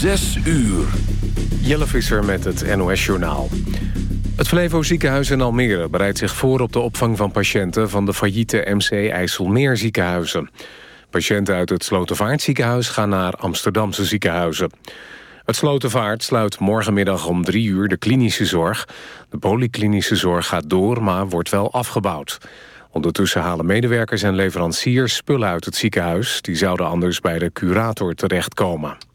Zes uur. Jelle Visser met het NOS-journaal. Het Flevo ziekenhuis in Almere bereidt zich voor op de opvang van patiënten... van de failliete MC IJsselmeer ziekenhuizen. Patiënten uit het Slotervaartziekenhuis gaan naar Amsterdamse ziekenhuizen. Het Slotervaart sluit morgenmiddag om drie uur de klinische zorg. De polyklinische zorg gaat door, maar wordt wel afgebouwd. Ondertussen halen medewerkers en leveranciers spullen uit het ziekenhuis. Die zouden anders bij de curator terechtkomen.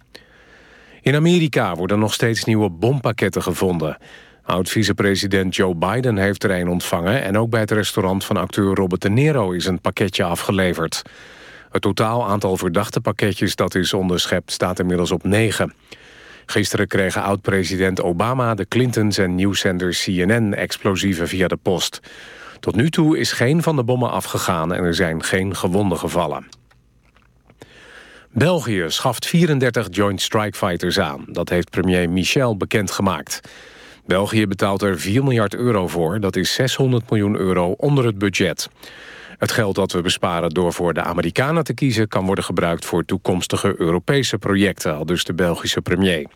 In Amerika worden nog steeds nieuwe bompakketten gevonden. Oud-vicepresident Joe Biden heeft er een ontvangen... en ook bij het restaurant van acteur Robert De Niro is een pakketje afgeleverd. Het totaal aantal verdachte pakketjes dat is onderschept staat inmiddels op negen. Gisteren kregen oud-president Obama, de Clintons en nieuwszender CNN explosieven via de post. Tot nu toe is geen van de bommen afgegaan en er zijn geen gewonden gevallen. België schaft 34 Joint Strike Fighters aan. Dat heeft premier Michel bekendgemaakt. België betaalt er 4 miljard euro voor. Dat is 600 miljoen euro onder het budget. Het geld dat we besparen door voor de Amerikanen te kiezen... kan worden gebruikt voor toekomstige Europese projecten... al dus de Belgische premier.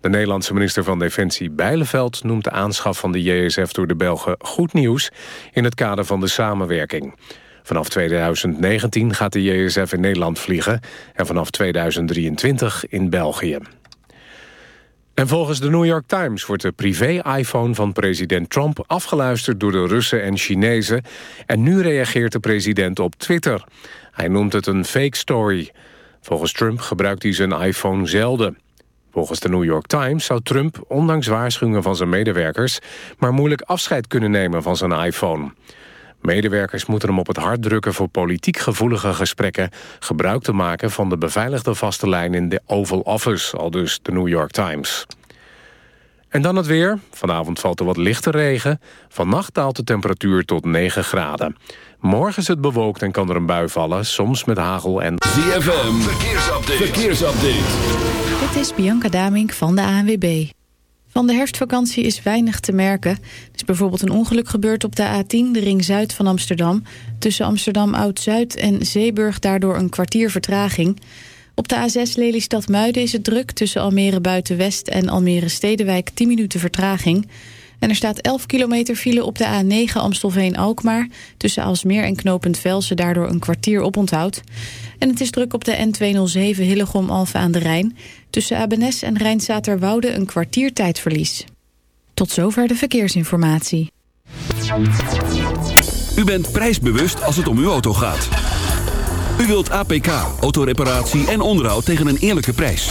De Nederlandse minister van Defensie Bijleveld noemt de aanschaf van de JSF door de Belgen goed nieuws in het kader van de samenwerking. Vanaf 2019 gaat de JSF in Nederland vliegen en vanaf 2023 in België. En volgens de New York Times wordt de privé-iPhone van president Trump afgeluisterd door de Russen en Chinezen. En nu reageert de president op Twitter. Hij noemt het een fake story. Volgens Trump gebruikt hij zijn iPhone zelden. Volgens de New York Times zou Trump, ondanks waarschuwingen van zijn medewerkers... maar moeilijk afscheid kunnen nemen van zijn iPhone. Medewerkers moeten hem op het hart drukken voor politiek gevoelige gesprekken... gebruik te maken van de beveiligde vaste lijn in de Oval Office, al dus de New York Times. En dan het weer. Vanavond valt er wat lichte regen. Vannacht daalt de temperatuur tot 9 graden. Morgen is het bewolkt en kan er een bui vallen, soms met hagel en... ZFM, verkeersupdate. verkeersupdate. Dit is Bianca Damink van de ANWB. Van de herfstvakantie is weinig te merken. Er is bijvoorbeeld een ongeluk gebeurd op de A10, de ring zuid van Amsterdam. Tussen Amsterdam Oud-Zuid en Zeeburg daardoor een kwartier vertraging. Op de A6 Lelystad-Muiden is het druk tussen Almere Buitenwest en Almere Stedenwijk 10 minuten vertraging. En er staat 11 kilometer file op de A9 Amstelveen-Alkmaar... tussen Alsmeer en Knopend Velsen daardoor een kwartier oponthoud. En het is druk op de N207 Hillegom-Alphen aan de Rijn... tussen Abenes en Rijnsaterwoude een kwartier tijdverlies. Tot zover de verkeersinformatie. U bent prijsbewust als het om uw auto gaat. U wilt APK, autoreparatie en onderhoud tegen een eerlijke prijs.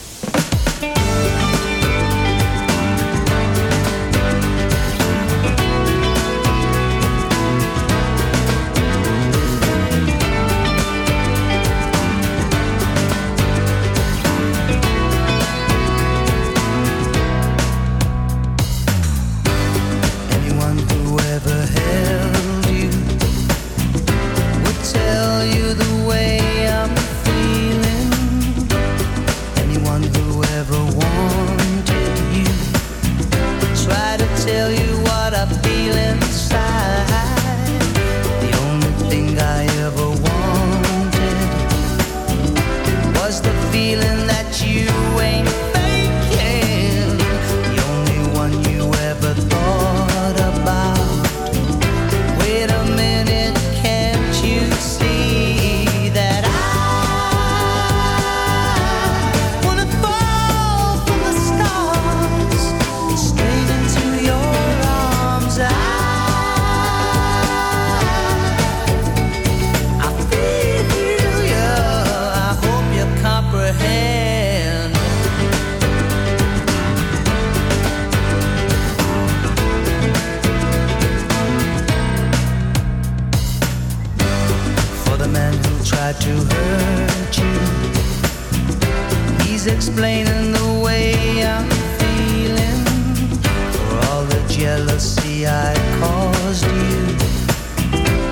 caused you.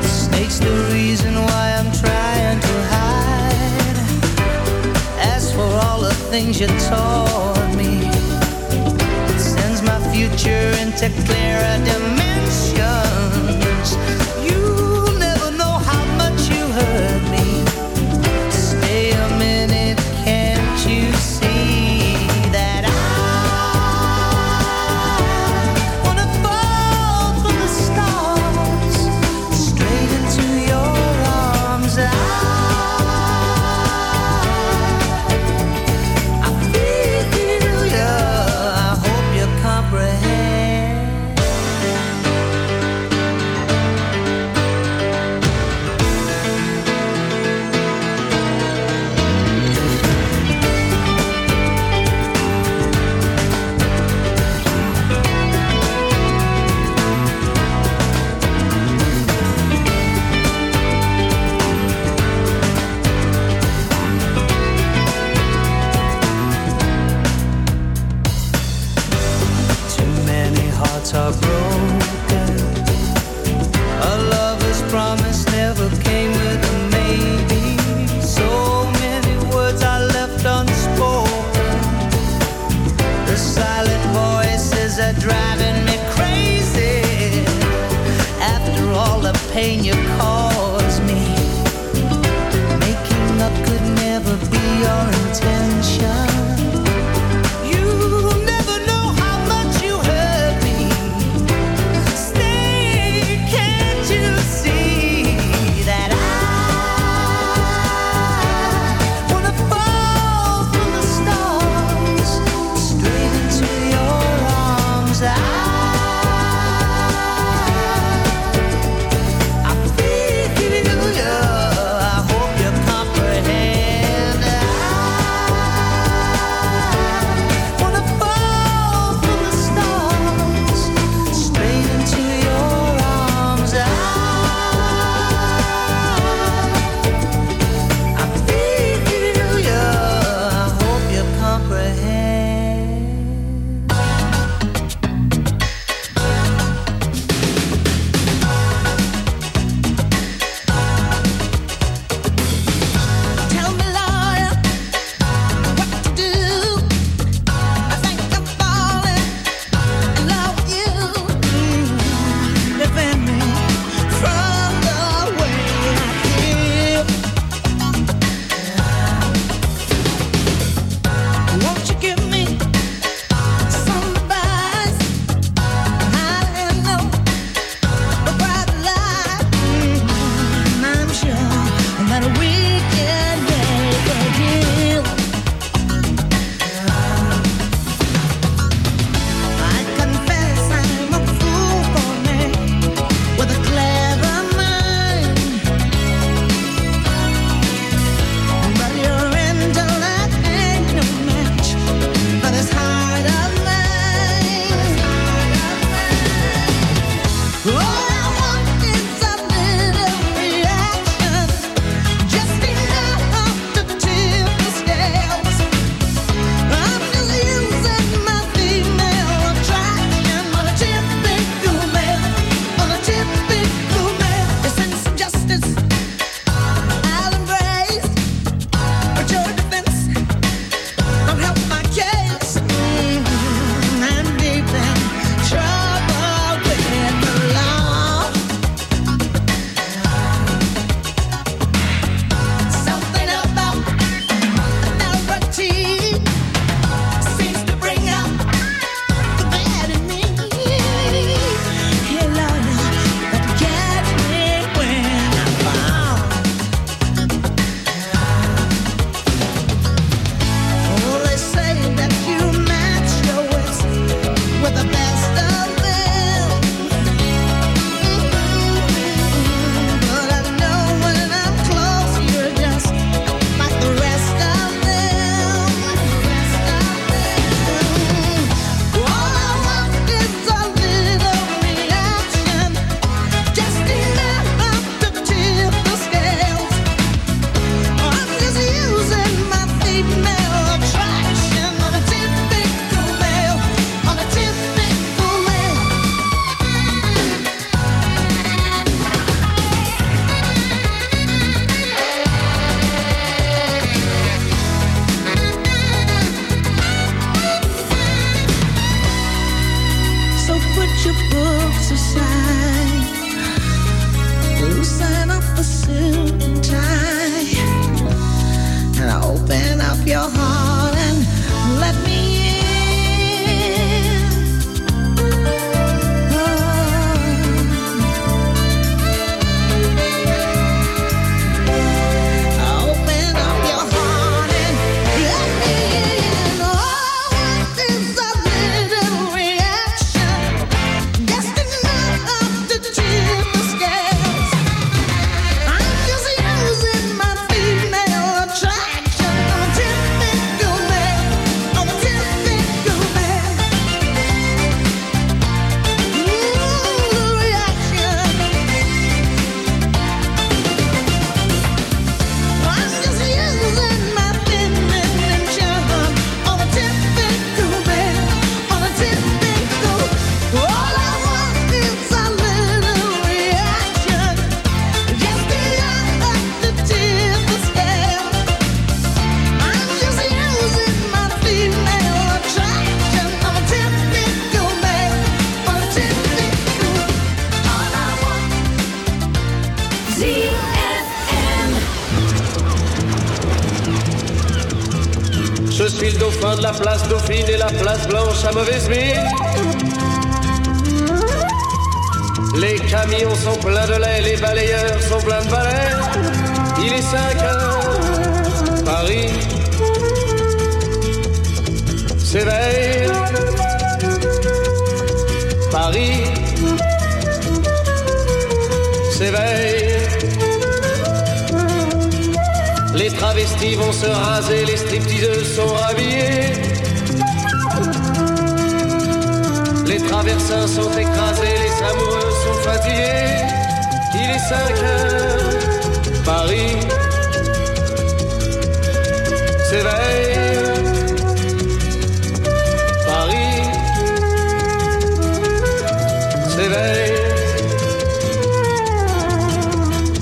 Snake's the reason why I'm trying to hide. As for all the things you taught me, it sends my future into clearer dimensions. pain you.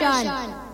嘉。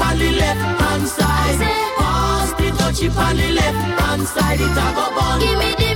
on left hand side. Pass the touchy on left hand side. It a go burn. Give me the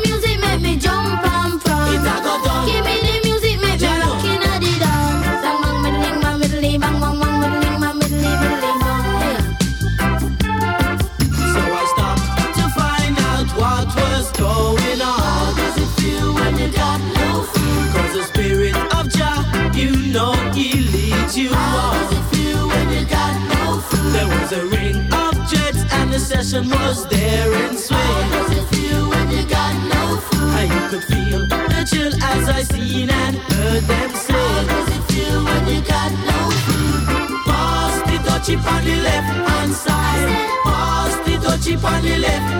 session was there in swing. How does it feel when you got no food? How could feel the chill as I seen and heard them say. How does it feel when you got no food? Pass the touchy on the left hand side. Pass the touchy on the left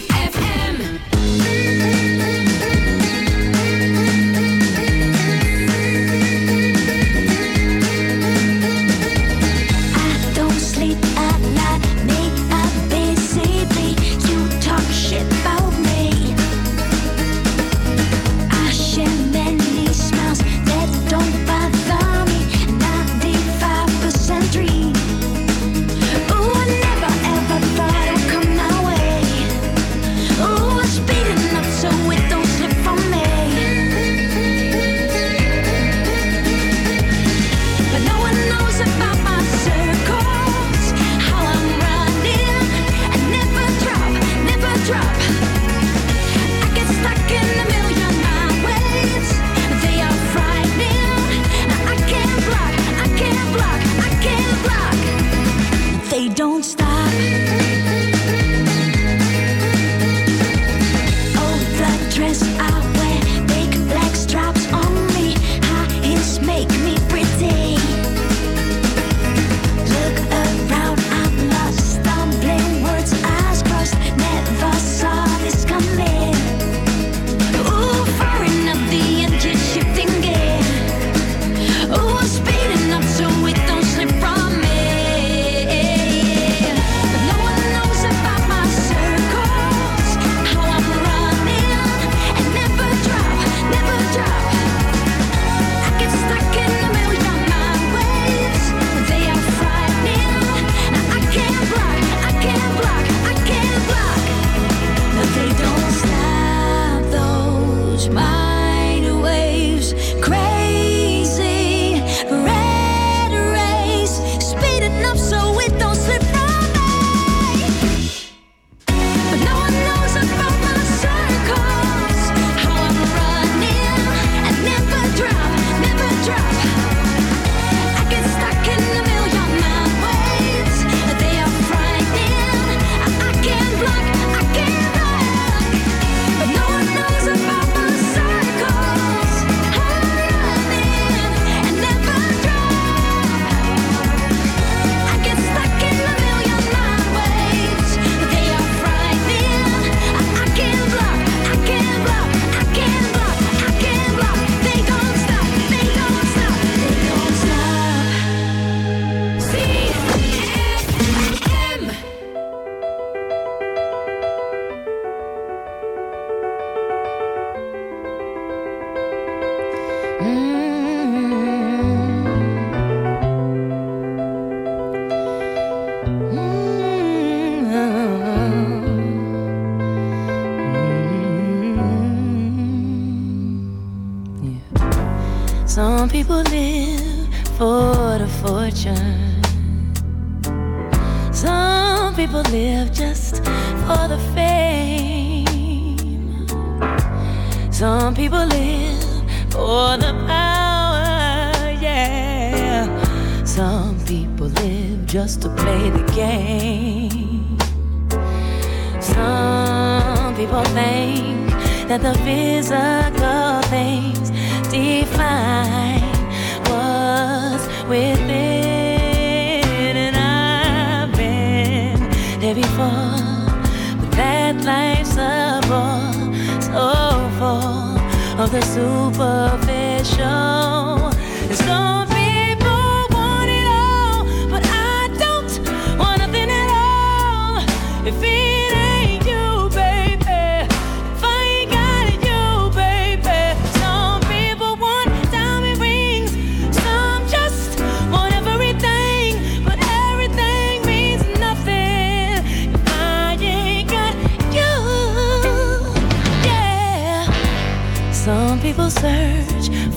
the superficial.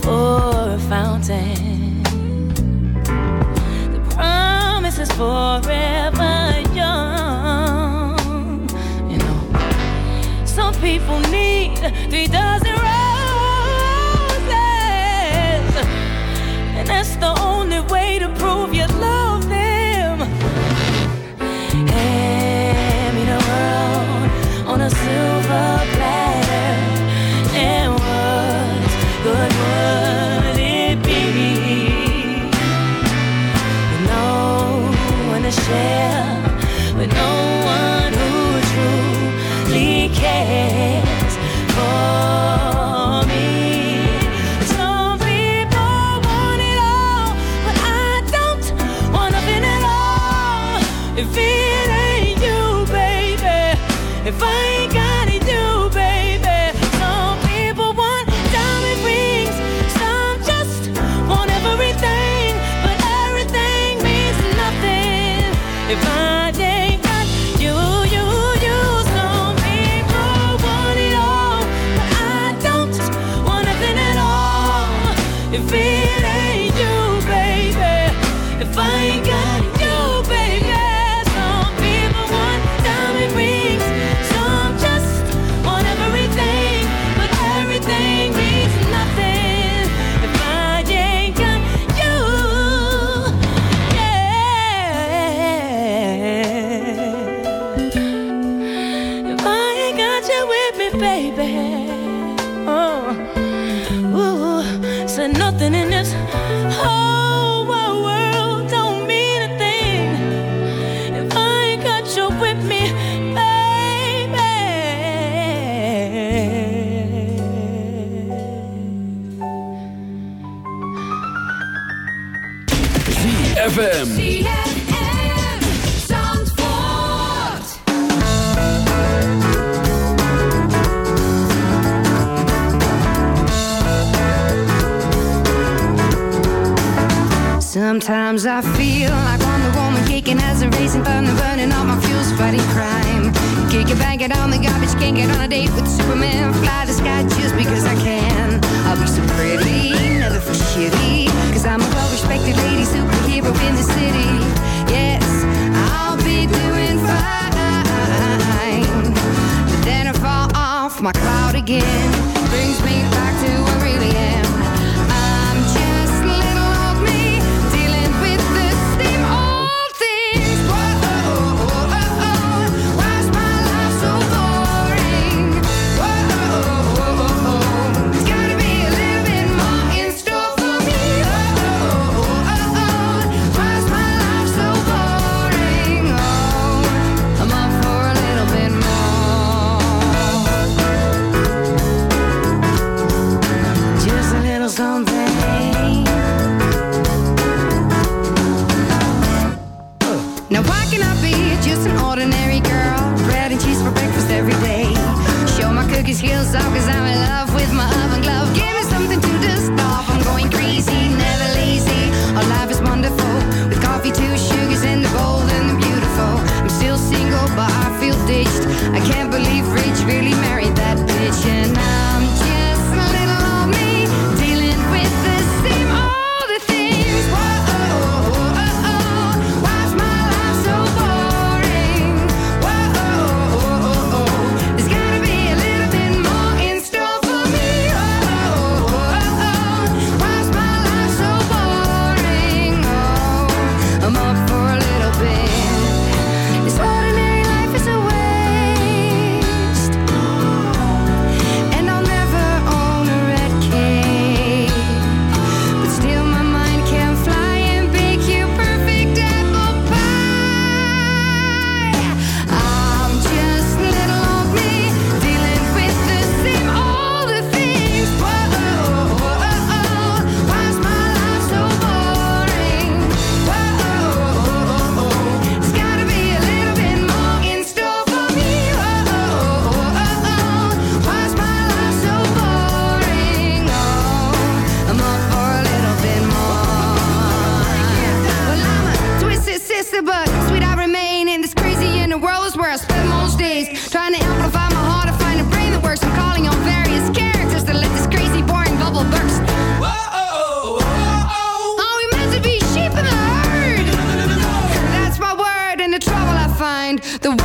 or a fountain. The